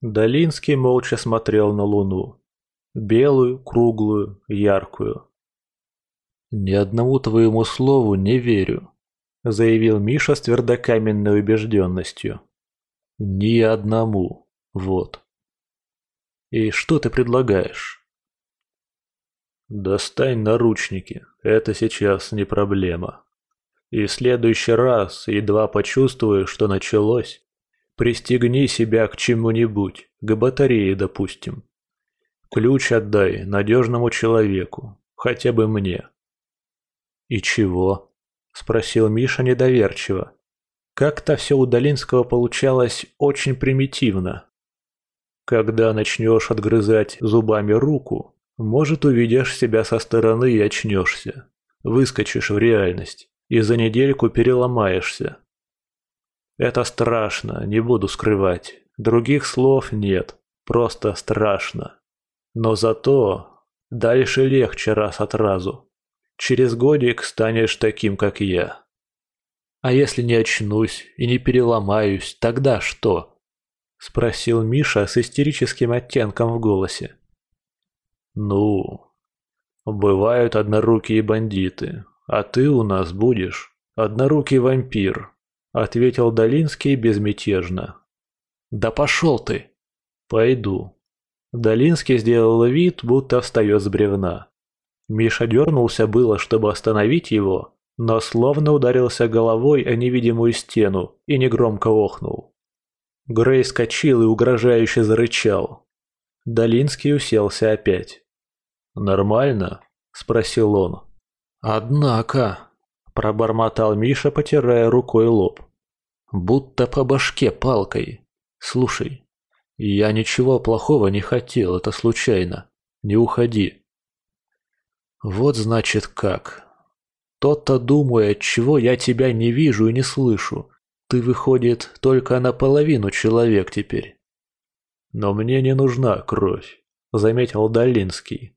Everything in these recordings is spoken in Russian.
Долинский молча смотрел на луну. Белую, круглую, яркую. «Ни одному твоему слову не верю», — заявил Миша с твердокаменной убежденностью. «Ни одному. Вот». «И что ты предлагаешь?» «Достань наручники. Это сейчас не проблема. И в следующий раз, едва почувствуешь, что началось, пристегни себя к чему-нибудь, к батарее, допустим. Ключ отдай надежному человеку, хотя бы мне». «И чего?» – спросил Миша недоверчиво. Как-то все у Долинского получалось очень примитивно. Когда начнешь отгрызать зубами руку, может, увидишь себя со стороны и очнешься. Выскочишь в реальность и за недельку переломаешься. Это страшно, не буду скрывать. Других слов нет, просто страшно. Но зато дальше легче раз от разу. Через годик станешь таким, как я. А если не очнусь и не переломаюсь, тогда что? Спросил Миша с истерическим оттенком в голосе. Ну, бывают однорукие бандиты, а ты у нас будешь однорукий вампир, ответил Долинский безмятежно. Да пошел ты! Пойду. Долинский сделал вид, будто встает с бревна. Миша дернулся было, чтобы остановить его, но словно ударился головой о невидимую стену и негромко охнул. Грей скочил и угрожающе зарычал. Долинский уселся опять. «Нормально?» – спросил он. «Однако», – пробормотал Миша, потирая рукой лоб. «Будто по башке палкой. Слушай, я ничего плохого не хотел, это случайно. Не уходи». Вот значит как. Тот-то думает, чего я тебя не вижу и не слышу. Ты, выходит, только наполовину человек теперь. Но мне не нужна кровь, заметил Долинский.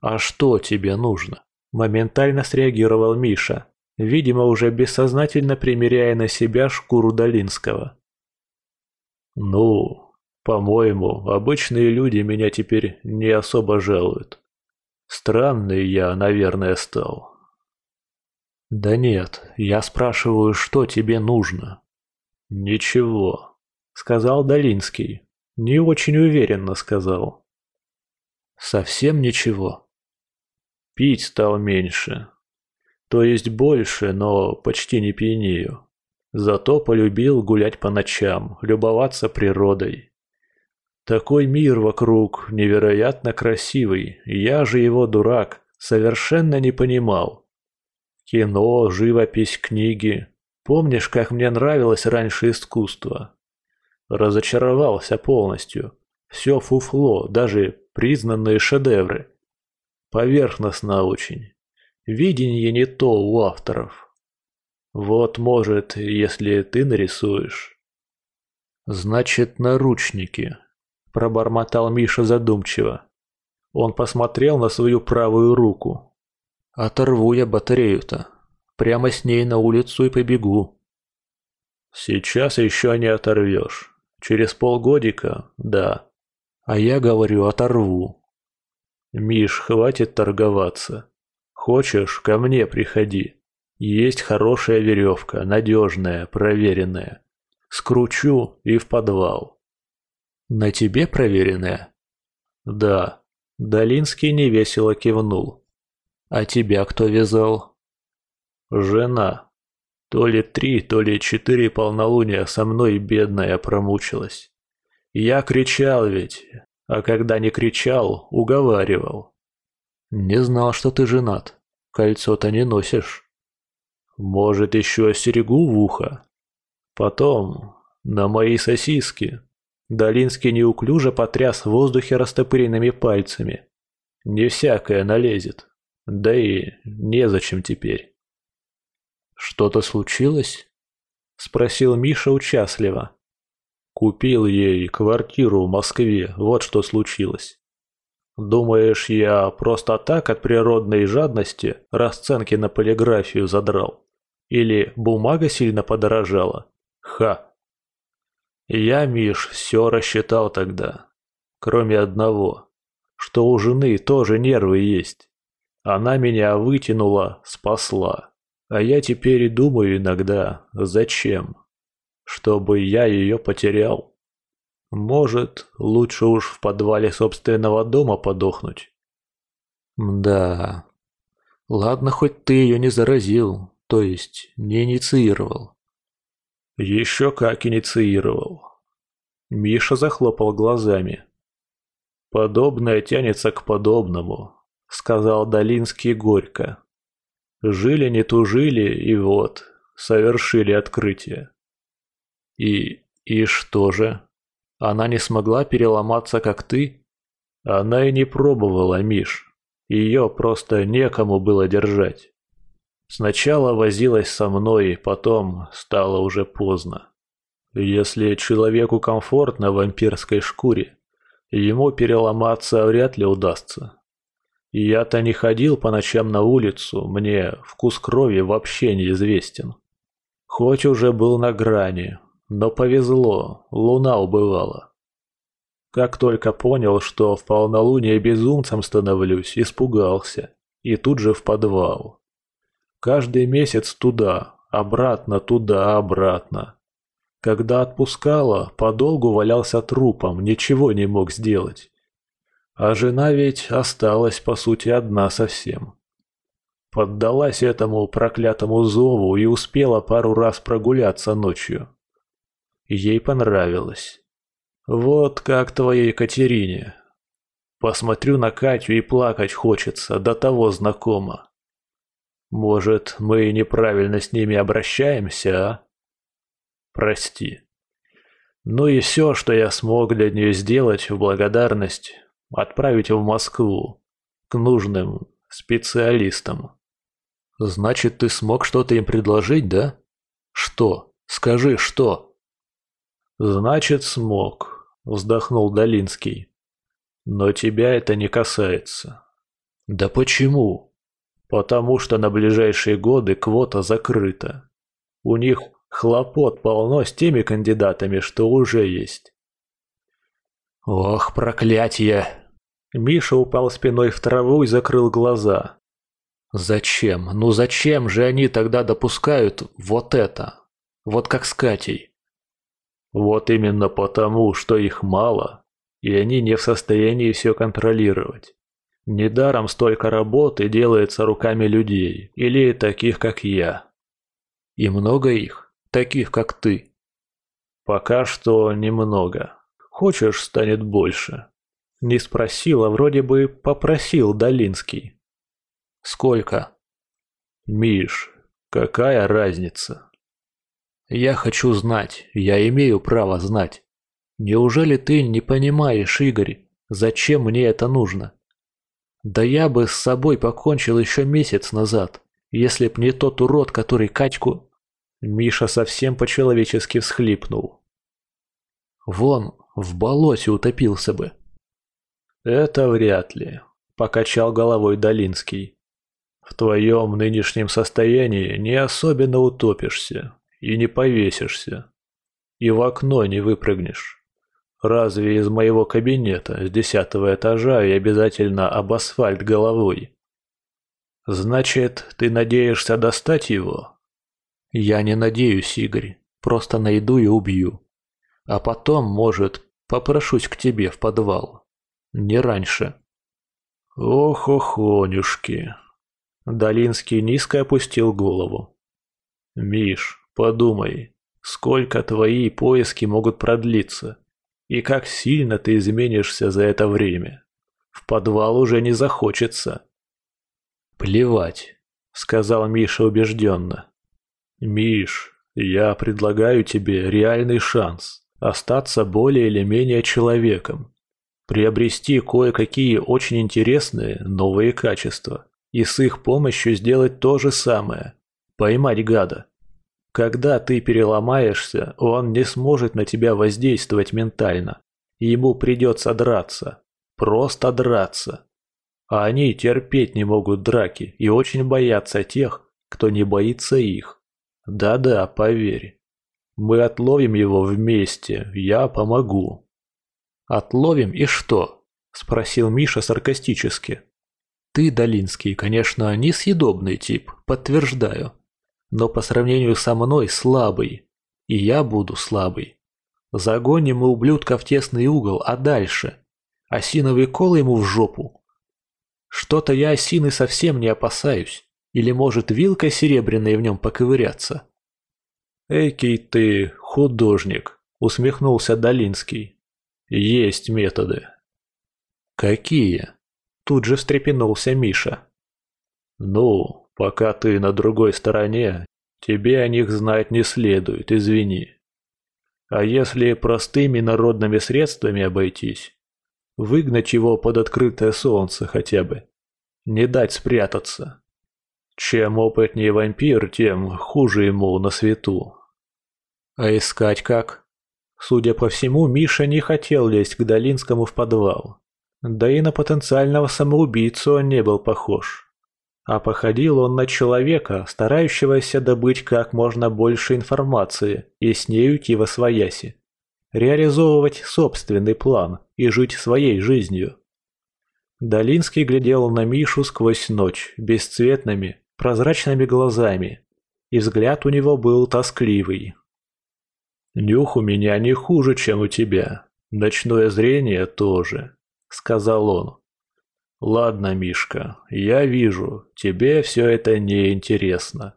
А что тебе нужно? Моментально среагировал Миша, видимо, уже бессознательно примеряя на себя шкуру Долинского. Ну, по-моему, обычные люди меня теперь не особо жалуют. Странный я, наверное, стал. Да нет, я спрашиваю, что тебе нужно. Ничего, сказал Долинский. Не очень уверенно сказал. Совсем ничего. Пить стал меньше. То есть больше, но почти не пьянею. Зато полюбил гулять по ночам, любоваться природой. Такой мир вокруг невероятно красивый, я же его дурак, совершенно не понимал. Кино, живопись, книги. Помнишь, как мне нравилось раньше искусство? Разочаровался полностью. Все фуфло, даже признанные шедевры. Поверхностно очень. Видение не то у авторов. Вот, может, если ты нарисуешь. Значит, наручники, Пробормотал Миша задумчиво. Он посмотрел на свою правую руку. Оторву я батарею-то. Прямо с ней на улицу и побегу. Сейчас еще не оторвешь. Через полгодика, да. А я говорю, оторву. Миш, хватит торговаться. Хочешь, ко мне приходи. Есть хорошая веревка, надежная, проверенная. Скручу и в подвал. «На тебе проверенная?» «Да». Долинский невесело кивнул. «А тебя кто вязал?» «Жена. То ли три, то ли четыре полнолуния со мной бедная промучилась. Я кричал ведь, а когда не кричал, уговаривал». «Не знал, что ты женат. Кольцо-то не носишь». «Может, еще остерегу в ухо?» «Потом, на мои сосиски, Долинский неуклюже потряс в воздухе растопыренными пальцами. Не всякое налезет. Да и незачем теперь. «Что-то случилось?» – спросил Миша участливо. «Купил ей квартиру в Москве, вот что случилось. Думаешь, я просто так от природной жадности расценки на полиграфию задрал? Или бумага сильно подорожала? Ха!» Я, Миш, все рассчитал тогда. Кроме одного, что у жены тоже нервы есть. Она меня вытянула, спасла. А я теперь и думаю иногда, зачем? Чтобы я ее потерял. Может, лучше уж в подвале собственного дома подохнуть? Да. Ладно, хоть ты ее не заразил, то есть не инициировал. Еще как инициировал. Миша захлопал глазами. Подобное тянется к подобному, сказал Долинский горько. Жили не тужили, и вот, совершили открытие. И... и что же? Она не смогла переломаться, как ты? Она и не пробовала, Миш. Ее просто некому было держать. Сначала возилась со мной, потом стало уже поздно. Если человеку комфортно в вампирской шкуре, ему переломаться вряд ли удастся. Я-то не ходил по ночам на улицу, мне вкус крови вообще неизвестен. Хоть уже был на грани, но повезло, луна убывала. Как только понял, что в полнолуние безумцем становлюсь, испугался. И тут же в подвал. Каждый месяц туда, обратно туда, обратно. Когда отпускала, подолгу валялся трупом, ничего не мог сделать. А жена ведь осталась, по сути, одна совсем. Поддалась этому проклятому зову и успела пару раз прогуляться ночью. Ей понравилось. Вот как твоей Екатерине. Посмотрю на Катю и плакать хочется, до того знакомо. Может, мы неправильно с ними обращаемся, а? Прости. Ну и все, что я смог для нее сделать в благодарность, отправить в Москву, к нужным специалистам. Значит, ты смог что-то им предложить, да? Что? Скажи, что? Значит, смог, вздохнул Долинский. Но тебя это не касается. Да почему? Потому что на ближайшие годы квота закрыта. У них хлопот полно с теми кандидатами, что уже есть. Ох, проклятие! Миша упал спиной в траву и закрыл глаза. Зачем? Ну зачем же они тогда допускают вот это? Вот как с Катей. Вот именно потому, что их мало, и они не в состоянии все контролировать. Недаром столько работы делается руками людей, или таких, как я. И много их, таких, как ты. Пока что немного. Хочешь, станет больше. Не спросил, а вроде бы попросил Долинский. Сколько? Миш, какая разница? Я хочу знать, я имею право знать. Неужели ты не понимаешь, Игорь, зачем мне это нужно? Да я бы с собой покончил еще месяц назад, если б не тот урод, который Катьку... Миша совсем по-человечески всхлипнул. Вон, в болоте утопился бы. Это вряд ли, покачал головой Долинский. В твоем нынешнем состоянии не особенно утопишься и не повесишься. И в окно не выпрыгнешь. Разве из моего кабинета с десятого этажа и обязательно об асфальт головой? Значит, ты надеешься достать его? Я не надеюсь, Игорь. Просто найду и убью. А потом, может, попрошусь к тебе в подвал. Не раньше. Ох, охонюшки. Долинский низко опустил голову. Миш, подумай, сколько твои поиски могут продлиться? И как сильно ты изменишься за это время. В подвал уже не захочется. Плевать, сказал Миша убежденно. Миш, я предлагаю тебе реальный шанс остаться более или менее человеком, приобрести кое-какие очень интересные новые качества и с их помощью сделать то же самое, поймать гада. Когда ты переломаешься, он не сможет на тебя воздействовать ментально. Ему придется драться. Просто драться. А они терпеть не могут драки и очень боятся тех, кто не боится их. Да-да, поверь. Мы отловим его вместе, я помогу». «Отловим и что?» – спросил Миша саркастически. «Ты, Долинский, конечно, несъедобный тип, подтверждаю. Но по сравнению со мной слабый. И я буду слабый. Загоним мы ублюдка в тесный угол, а дальше? Осиновый кол ему в жопу? Что-то я осины совсем не опасаюсь. Или может вилка серебряная в нем поковыряться?» «Экий ты художник», — усмехнулся Долинский. «Есть методы». «Какие?» — тут же встрепенулся Миша. «Ну, пока ты на другой стороне, тебе о них знать не следует, извини. А если простыми народными средствами обойтись, выгнать его под открытое солнце хотя бы, не дать спрятаться. Чем опытнее вампир, тем хуже ему на свету. А искать как? Судя по всему, Миша не хотел лезть к Долинскому в подвал. Да и на потенциального самоубийцу он не был похож. А походил он на человека, старающегося добыть как можно больше информации и с ней уйти во свояси. Реализовывать собственный план и жить своей жизнью. Долинский глядел на Мишу сквозь ночь, бесцветными, прозрачными глазами, и взгляд у него был тоскливый, «Нюх у меня не хуже, чем у тебя. Ночное зрение тоже», — сказал он. «Ладно, Мишка, я вижу, тебе все это не интересно.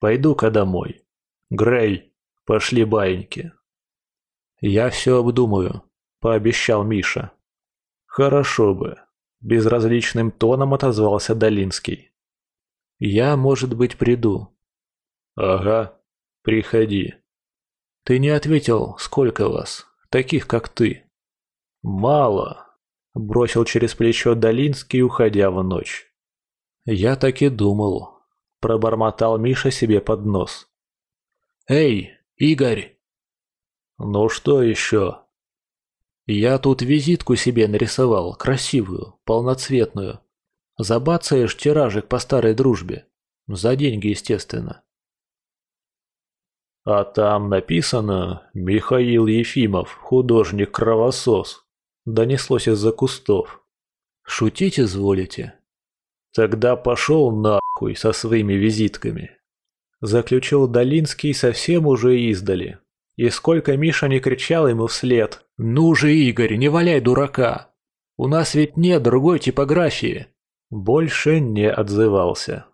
Пойду-ка домой. Грей, пошли баиньки». «Я все обдумаю», — пообещал Миша. «Хорошо бы», — безразличным тоном отозвался Долинский. «Я, может быть, приду». «Ага, приходи». Ты не ответил, сколько вас, таких как ты. Мало, бросил через плечо Долинский, уходя в ночь. Я так и думал, пробормотал Миша себе под нос. Эй, Игорь! Ну что еще? Я тут визитку себе нарисовал, красивую, полноцветную. Забацаешь тиражик по старой дружбе. За деньги, естественно. А там написано «Михаил Ефимов, художник-кровосос». Донеслось из-за кустов. Шутить изволите? Тогда пошел нахуй со своими визитками. Заключил Долинский совсем уже издали. И сколько Миша не кричал ему вслед. «Ну же, Игорь, не валяй дурака! У нас ведь нет другой типографии!» Больше не отзывался.